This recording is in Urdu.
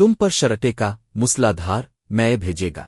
تم پر شرٹے کا مسلا دھار میں بھیجے گا۔